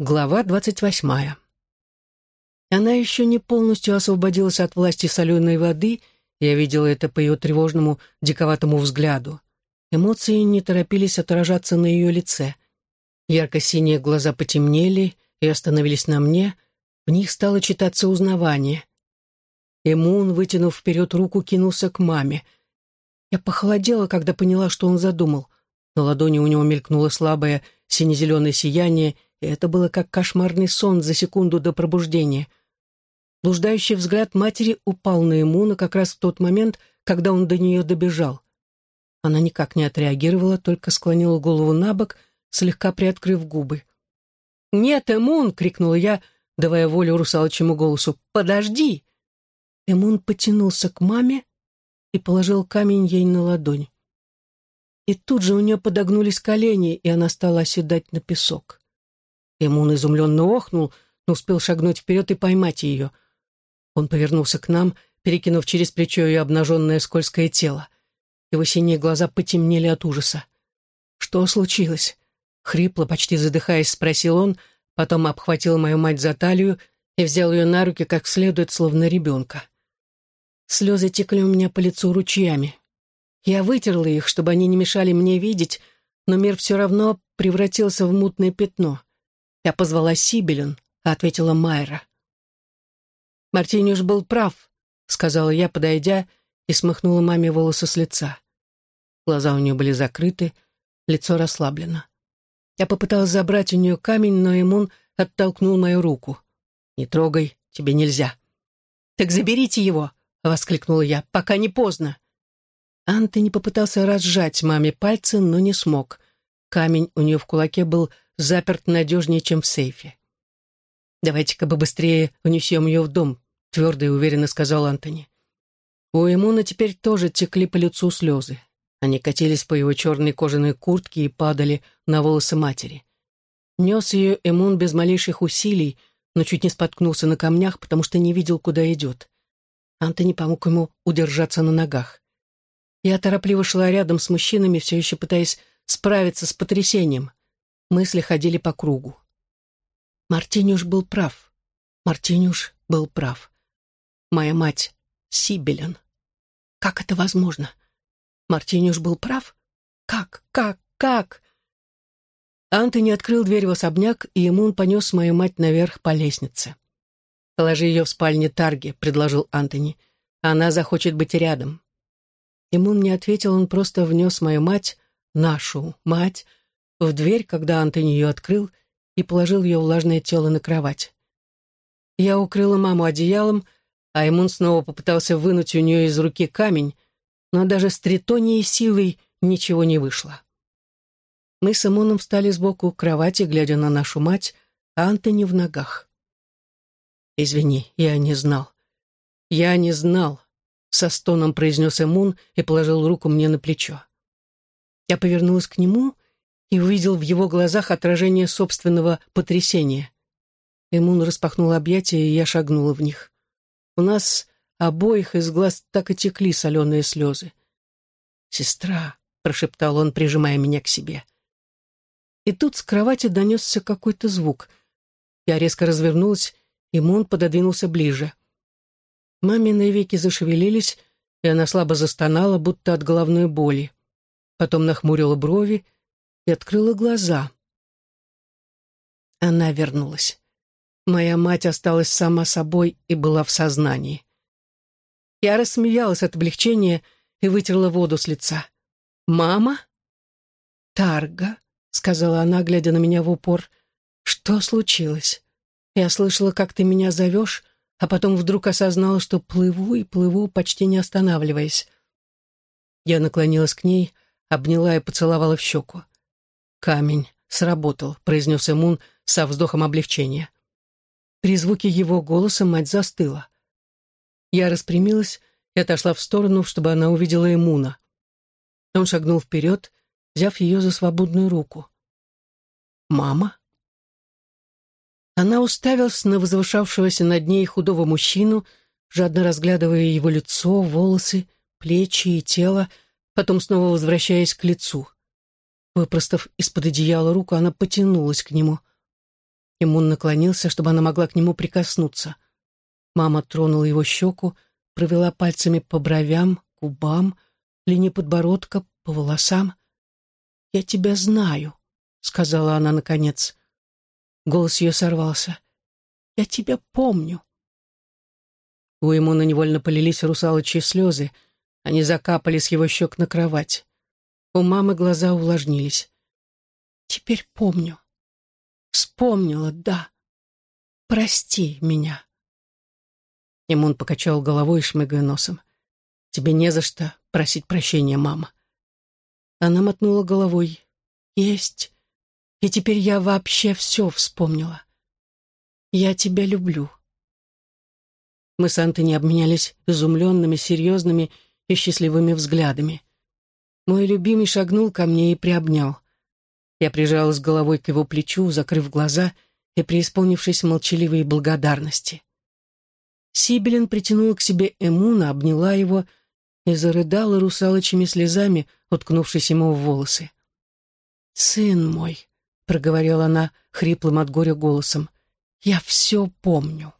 Глава двадцать восьмая. Она еще не полностью освободилась от власти соленой воды, я видела это по ее тревожному, диковатому взгляду. Эмоции не торопились отражаться на ее лице. Ярко-синие глаза потемнели и остановились на мне, в них стало читаться узнавание. Эмун, вытянув вперед руку, кинулся к маме. Я похолодела, когда поняла, что он задумал. На ладони у него мелькнуло слабое сине-зеленое сияние, и это было как кошмарный сон за секунду до пробуждения. Блуждающий взгляд матери упал на Эмуна как раз в тот момент, когда он до нее добежал. Она никак не отреагировала, только склонила голову на бок, слегка приоткрыв губы. «Нет, Эмун!» — крикнула я, давая волю русалочьему голосу. «Подожди!» Эмун потянулся к маме и положил камень ей на ладонь. И тут же у нее подогнулись колени, и она стала оседать на песок. Эмун изумленно охнул, но успел шагнуть вперед и поймать ее. Он повернулся к нам, перекинув через плечо ее обнаженное скользкое тело. Его синие глаза потемнели от ужаса. «Что случилось?» Хрипло, почти задыхаясь, спросил он, потом обхватил мою мать за талию и взял ее на руки как следует, словно ребенка. Слезы текли у меня по лицу ручьями. Я вытерла их, чтобы они не мешали мне видеть, но мир все равно превратился в мутное пятно. «Я позвала Сибелин», — ответила Майра. «Мартинюш был прав», — сказала я, подойдя, и смахнула маме волосы с лица. Глаза у нее были закрыты, лицо расслаблено. Я попыталась забрать у нее камень, но Эмун оттолкнул мою руку. «Не трогай, тебе нельзя». «Так заберите его!» — воскликнула я, — «пока не поздно». Антони попытался разжать маме пальцы, но не смог. Камень у нее в кулаке был заперт надежнее, чем в сейфе. «Давайте-ка бы быстрее унесем ее в дом», — твердо и уверенно сказал Антони. У Эмуна теперь тоже текли по лицу слезы. Они катились по его черной кожаной куртке и падали на волосы матери. Нес ее Эмун без малейших усилий, но чуть не споткнулся на камнях, потому что не видел, куда идет. Антони помог ему удержаться на ногах. Я торопливо шла рядом с мужчинами, все еще пытаясь справиться с потрясением. Мысли ходили по кругу. Мартинюш был прав. Мартинюш был прав. Моя мать — Сибелен. Как это возможно? Мартинюш был прав? Как, как, как? Антони открыл дверь в особняк, и Эмун понес мою мать наверх по лестнице. «Положи ее в спальне Тарги», — предложил Антони. «Она захочет быть рядом». Эмун не ответил, он просто внес мою мать, нашу мать, в дверь, когда Антони ее открыл, и положил ее влажное тело на кровать. Я укрыла маму одеялом, а Эмун снова попытался вынуть у нее из руки камень, но даже с тритонией силой ничего не вышло. Мы с Эмуном встали сбоку кровати, глядя на нашу мать, а Антони в ногах. «Извини, я не знал. Я не знал», — со стоном произнес Эмун и положил руку мне на плечо. Я повернулась к нему и увидел в его глазах отражение собственного потрясения. Эмун распахнул объятия, и я шагнула в них. У нас обоих из глаз так и текли соленые слезы. «Сестра», — прошептал он, прижимая меня к себе. И тут с кровати донесся какой-то звук. Я резко развернулась, и Мун пододвинулся ближе. Мамины веки зашевелились, и она слабо застонала, будто от головной боли. Потом нахмурила брови и открыла глаза. Она вернулась. Моя мать осталась сама собой и была в сознании. Я рассмеялась от облегчения и вытерла воду с лица. «Мама?» «Тарга», — сказала она, глядя на меня в упор. «Что случилось? Я слышала, как ты меня зовешь, а потом вдруг осознала, что плыву и плыву, почти не останавливаясь». Я наклонилась к ней, обняла и поцеловала в щеку. «Камень сработал», — произнес Эмун со вздохом облегчения. При звуке его голоса мать застыла. Я распрямилась и отошла в сторону, чтобы она увидела Эмуна. Он шагнул вперед, взяв ее за свободную руку. «Мама?» Она уставилась на возвышавшегося над ней худого мужчину, жадно разглядывая его лицо, волосы, плечи и тело, потом снова возвращаясь к лицу. Выпростав из-под одеяла руку, она потянулась к нему. Имун наклонился, чтобы она могла к нему прикоснуться. Мама тронула его щеку, провела пальцами по бровям, губам, линии подбородка, по волосам. «Я тебя знаю», — сказала она наконец. Голос ее сорвался. «Я тебя помню». У Имуна невольно полились русалочьи слезы. Они закапали с его щек на кровать. У мамы глаза увлажнились. «Теперь помню. Вспомнила, да. Прости меня». Имун покачал головой, шмыгая носом. «Тебе не за что просить прощения, мама». Она мотнула головой. «Есть. И теперь я вообще все вспомнила. Я тебя люблю». Мы с Антони обменялись изумленными, серьезными и счастливыми взглядами. Мой любимый шагнул ко мне и приобнял. Я прижалась головой к его плечу, закрыв глаза и преисполнившись молчаливой благодарности. Сибелин притянула к себе Эмуна, обняла его и зарыдала русалочными слезами, уткнувшись ему в волосы. «Сын мой», — проговорила она хриплым от горя голосом, — «я все помню».